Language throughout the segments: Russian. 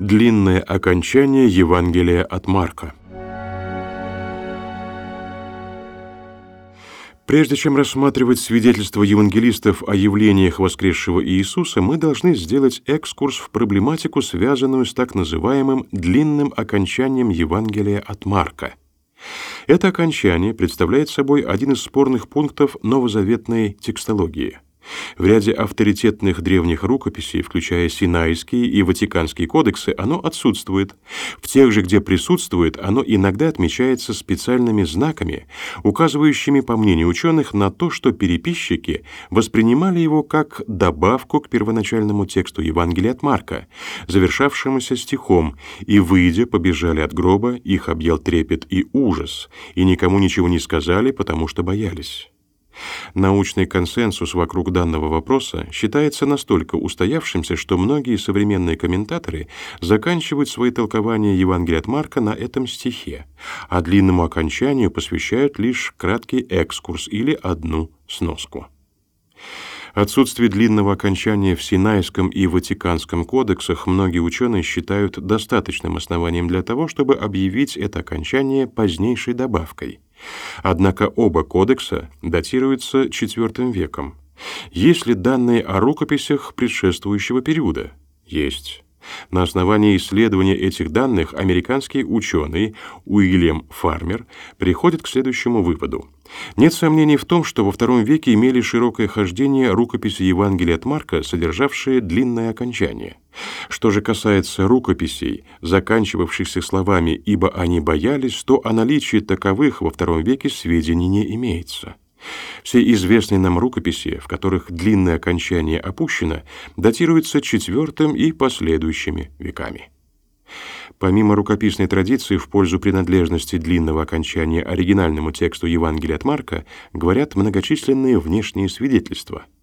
Длинное окончание Евангелия от Марка. Прежде чем рассматривать свидетельства евангелистов о явлениях воскресшего Иисуса, мы должны сделать экскурс в проблематику, связанную с так называемым длинным окончанием Евангелия от Марка. Это окончание представляет собой один из спорных пунктов новозаветной текстологии – в ряде авторитетных древних рукописей, включая Синайские и Ватиканские кодексы, оно отсутствует. В тех же, где присутствует, оно иногда отмечается специальными знаками, указывающими, по мнению ученых, на то, что переписчики воспринимали его как добавку к первоначальному тексту Евангелия от Марка, завершавшемуся стихом, и, выйдя, побежали от гроба, их объел трепет и ужас, и никому ничего не сказали, потому что боялись. Научный консенсус вокруг данного вопроса считается настолько устоявшимся, что многие современные комментаторы заканчивают свои толкования Евангелия от Марка на этом стихе, а длинному окончанию посвящают лишь краткий экскурс или одну сноску. Отсутствие длинного окончания в Синайском и Ватиканском кодексах многие ученые считают достаточным основанием для того, чтобы объявить это окончание позднейшей добавкой – Однако оба кодекса датируются IV веком. Есть ли данные о рукописях предшествующего периода? Есть. На основании исследования этих данных американский ученый Уильям Фармер приходит к следующему выводу. Нет сомнений в том, что во II веке имели широкое хождение рукописи Евангелия от Марка, содержавшие длинное окончание. Что же касается рукописей, заканчивавшихся словами «ибо они боялись», то о наличии таковых во II веке сведений не имеется. Все известные нам рукописи, в которых длинное окончание опущено, датируются IV и последующими веками. Помимо рукописной традиции в пользу принадлежности длинного окончания оригинальному тексту Евангелия от Марка говорят многочисленные внешние свидетельства –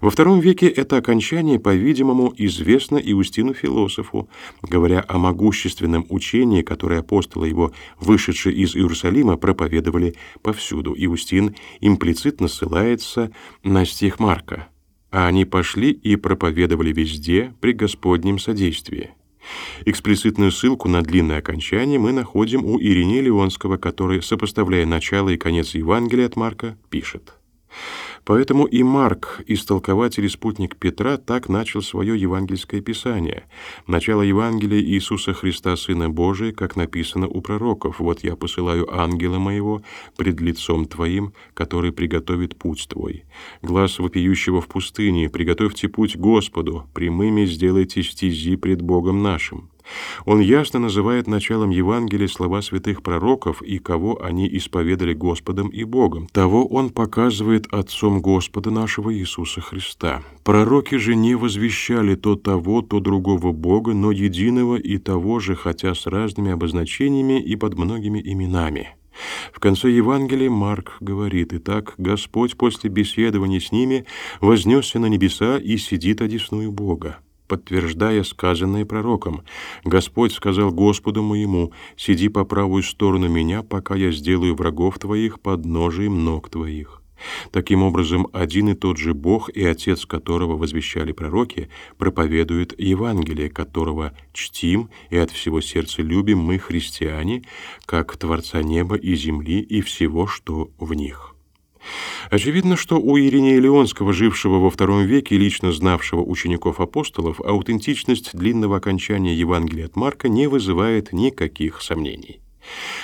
во втором веке это окончание, по-видимому, известно Иустину-философу, говоря о могущественном учении, которое апостолы его, вышедшие из Иерусалима, проповедовали повсюду. Иустин имплицитно ссылается на стих Марка. «А они пошли и проповедовали везде при Господнем содействии». Эксплицитную ссылку на длинное окончание мы находим у Иринея Леонского, который, сопоставляя начало и конец Евангелия от Марка, пишет – Поэтому и Марк, истолкователь и спутник Петра, так начал свое евангельское писание. Начало Евангелия Иисуса Христа, Сына Божия, как написано у пророков. «Вот я посылаю ангела моего пред лицом твоим, который приготовит путь твой. Глаз вопиющего в пустыне, приготовьте путь Господу, прямыми сделайте стези пред Богом нашим». Он ясно называет началом Евангелия слова святых пророков и кого они исповедали Господом и Богом. Того он показывает Отцом Господа нашего Иисуса Христа. Пророки же не возвещали то того, то другого Бога, но единого и того же, хотя с разными обозначениями и под многими именами. В конце Евангелия Марк говорит, «Итак, Господь после беседования с ними вознесся на небеса и сидит одесную Бога» подтверждая сказанное пророком. «Господь сказал Господу моему, сиди по правую сторону меня, пока я сделаю врагов твоих под ножием ног твоих». Таким образом, один и тот же Бог и Отец, которого возвещали пророки, проповедует Евангелие, которого чтим и от всего сердца любим мы, христиане, как Творца неба и земли и всего, что в них. Очевидно, что у Иринея Леонского, жившего во втором веке и лично знавшего учеников апостолов, аутентичность длинного окончания Евангелия от Марка не вызывает никаких сомнений.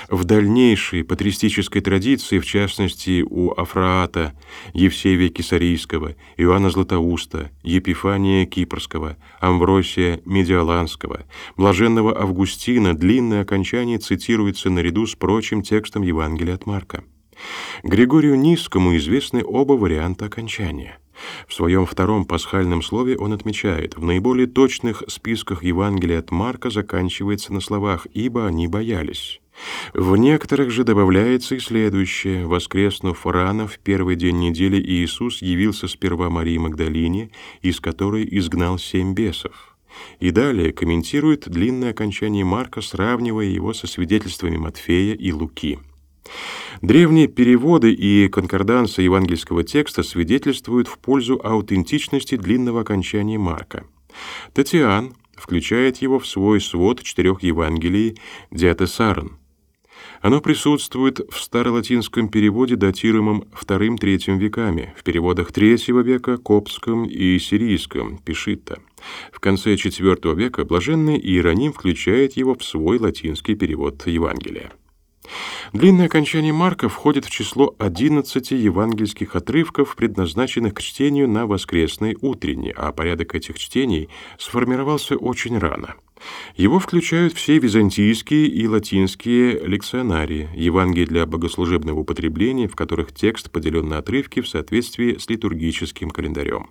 В дальнейшей патристической традиции, в частности у Афраата, Евсевия Кесарийского, Иоанна Златоуста, Епифания Кипрского, Амвросия Медиаланского, Блаженного Августина, длинное окончание цитируется наряду с прочим текстом Евангелия от Марка. Григорию Низкому известны оба варианта окончания. В своем втором пасхальном слове он отмечает, в наиболее точных списках Евангелия от Марка заканчивается на словах «ибо они боялись». В некоторых же добавляется и следующее. Воскреснув рано в первый день недели, Иисус явился сперва Марии Магдалине, из которой изгнал семь бесов. И далее комментирует длинное окончание Марка, сравнивая его со свидетельствами Матфея и Луки. Древние переводы и конкордансы евангельского текста свидетельствуют в пользу аутентичности длинного окончания Марка. Татиан включает его в свой свод четырех Евангелий Диатесарон. Оно присутствует в старолатинском переводе, датируемом II-III веками, в переводах III века, коптском и сирийском, Пишита. В конце IV века блаженный Иероним включает его в свой латинский перевод Евангелия. Длинное окончание Марка входит в число 11 евангельских отрывков, предназначенных к чтению на воскресной утренне, а порядок этих чтений сформировался очень рано. Его включают все византийские и латинские лекционарии, Евангелия для богослужебного употребления, в которых текст поделен на отрывки в соответствии с литургическим календарем.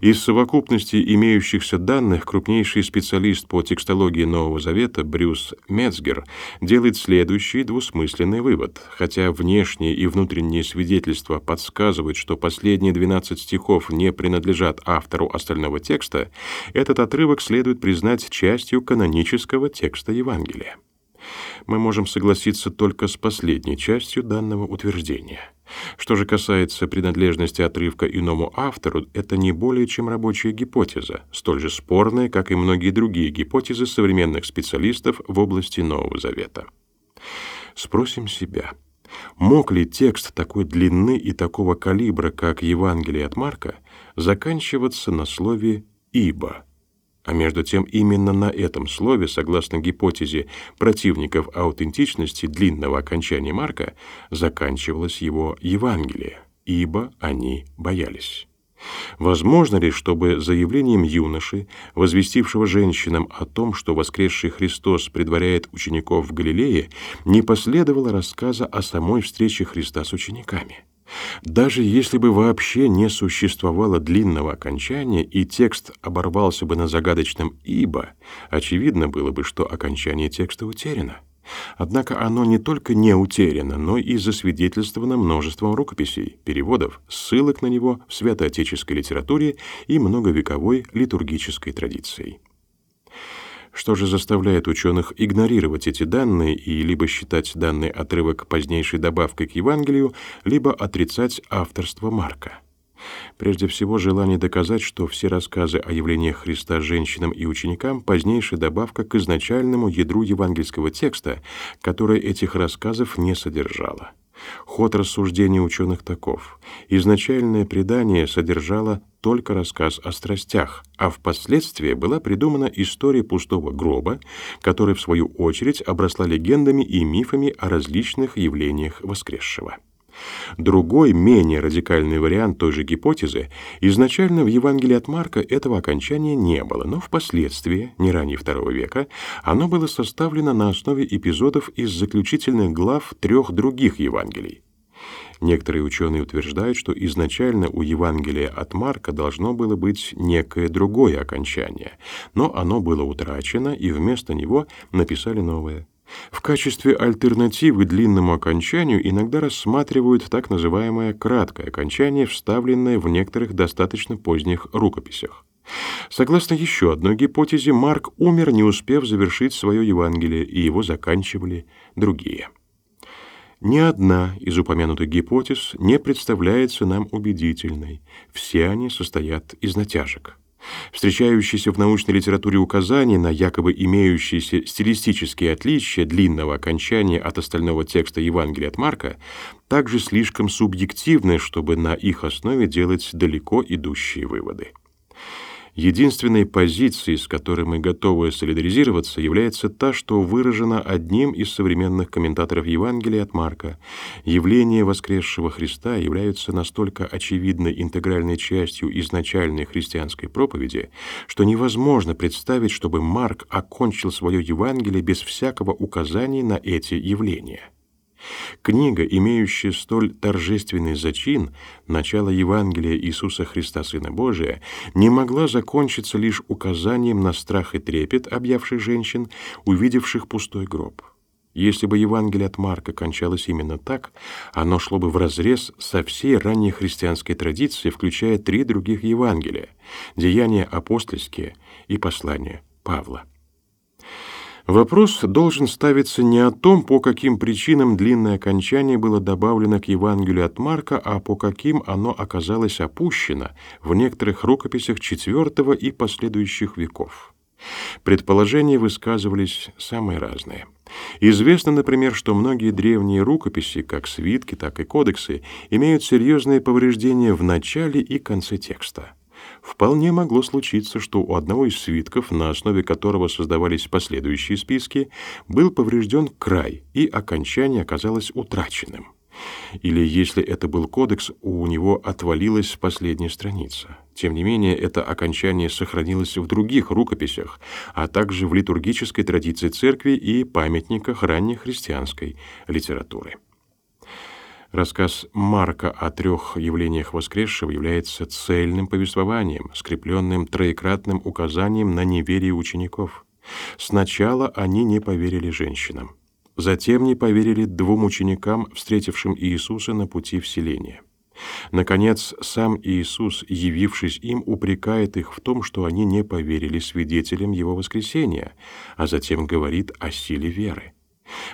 Из совокупности имеющихся данных крупнейший специалист по текстологии Нового Завета Брюс Мецгер делает следующий двусмысленный вывод. Хотя внешние и внутренние свидетельства подсказывают, что последние 12 стихов не принадлежат автору остального текста, этот отрывок следует признать частью канонического текста Евангелия. Мы можем согласиться только с последней частью данного утверждения. Что же касается принадлежности отрывка иному автору, это не более чем рабочая гипотеза, столь же спорная, как и многие другие гипотезы современных специалистов в области Нового Завета. Спросим себя, мог ли текст такой длины и такого калибра, как Евангелие от Марка, заканчиваться на слове «ибо»? А между тем именно на этом слове, согласно гипотезе противников аутентичности длинного окончания Марка, заканчивалось его Евангелие, ибо они боялись. Возможно ли, чтобы заявлением юноши, возвестившего женщинам о том, что воскресший Христос предваряет учеников в Галилее, не последовало рассказа о самой встрече Христа с учениками? Даже если бы вообще не существовало длинного окончания и текст оборвался бы на загадочном «ибо», очевидно было бы, что окончание текста утеряно. Однако оно не только не утеряно, но и засвидетельствовано множеством рукописей, переводов, ссылок на него в святоотеческой литературе и многовековой литургической традицией. Что же заставляет ученых игнорировать эти данные и либо считать данный отрывок позднейшей добавкой к Евангелию, либо отрицать авторство Марка? Прежде всего, желание доказать, что все рассказы о явлениях Христа женщинам и ученикам – позднейшая добавка к изначальному ядру евангельского текста, которое этих рассказов не содержало. Ход рассуждений ученых таков. Изначальное предание содержало только рассказ о страстях, а впоследствии была придумана история пустого гроба, которая, в свою очередь, обросла легендами и мифами о различных явлениях воскресшего. Другой, менее радикальный вариант той же гипотезы, изначально в Евангелии от Марка этого окончания не было, но впоследствии, не ранее II века, оно было составлено на основе эпизодов из заключительных глав трех других Евангелий. Некоторые ученые утверждают, что изначально у Евангелия от Марка должно было быть некое другое окончание, но оно было утрачено, и вместо него написали новое. В качестве альтернативы длинному окончанию иногда рассматривают так называемое краткое окончание, вставленное в некоторых достаточно поздних рукописях. Согласно еще одной гипотезе, Марк умер, не успев завершить свое Евангелие, и его заканчивали другие. Ни одна из упомянутых гипотез не представляется нам убедительной. Все они состоят из натяжек. Встречающиеся в научной литературе указания на якобы имеющиеся стилистические отличия длинного окончания от остального текста Евангелия от Марка также слишком субъективны, чтобы на их основе делать далеко идущие выводы. Единственной позицией, с которой мы готовы солидаризироваться, является та, что выражена одним из современных комментаторов Евангелия от Марка. Явления воскресшего Христа являются настолько очевидной интегральной частью изначальной христианской проповеди, что невозможно представить, чтобы Марк окончил свое Евангелие без всякого указания на эти явления. Книга, имеющая столь торжественный зачин, начало Евангелия Иисуса Христа, Сына Божия, не могла закончиться лишь указанием на страх и трепет, объявших женщин, увидевших пустой гроб. Если бы Евангелие от Марка кончалось именно так, оно шло бы вразрез со всей ранней христианской традицией, включая три других Евангелия – деяния апостольские и послания Павла. Вопрос должен ставиться не о том, по каким причинам длинное окончание было добавлено к Евангелию от Марка, а по каким оно оказалось опущено в некоторых рукописях IV и последующих веков. Предположения высказывались самые разные. Известно, например, что многие древние рукописи, как свитки, так и кодексы, имеют серьезные повреждения в начале и конце текста. Вполне могло случиться, что у одного из свитков, на основе которого создавались последующие списки, был поврежден край, и окончание оказалось утраченным. Или, если это был кодекс, у него отвалилась последняя страница. Тем не менее, это окончание сохранилось в других рукописях, а также в литургической традиции церкви и памятниках раннехристианской литературы. Рассказ Марка о трех явлениях воскресшего является цельным повествованием, скрепленным троекратным указанием на неверие учеников. Сначала они не поверили женщинам. Затем не поверили двум ученикам, встретившим Иисуса на пути вселения. Наконец, сам Иисус, явившись им, упрекает их в том, что они не поверили свидетелям Его воскресения, а затем говорит о силе веры.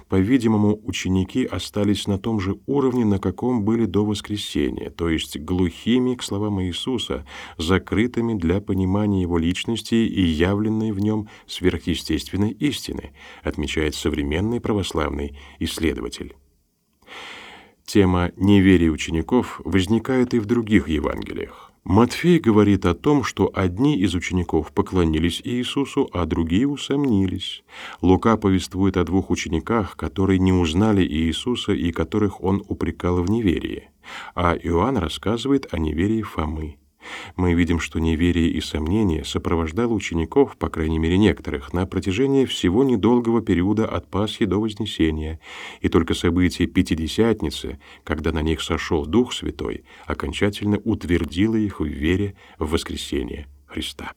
По-видимому, ученики остались на том же уровне, на каком были до воскресения, то есть глухими к словам Иисуса, закрытыми для понимания его личности и явленной в нем сверхъестественной истины, отмечает современный православный исследователь. Тема неверия учеников возникает и в других Евангелиях. Матфей говорит о том, что одни из учеников поклонились Иисусу, а другие усомнились. Лука повествует о двух учениках, которые не узнали Иисуса и которых он упрекал в неверии. А Иоанн рассказывает о неверии Фомы. Мы видим, что неверие и сомнение сопровождало учеников, по крайней мере некоторых, на протяжении всего недолгого периода от Пасхи до Вознесения, и только событие Пятидесятницы, когда на них сошел Дух Святой, окончательно утвердило их в вере в воскресение Христа.